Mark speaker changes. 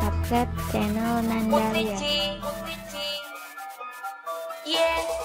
Speaker 1: subscribe channel Nandaria.
Speaker 2: Yeah.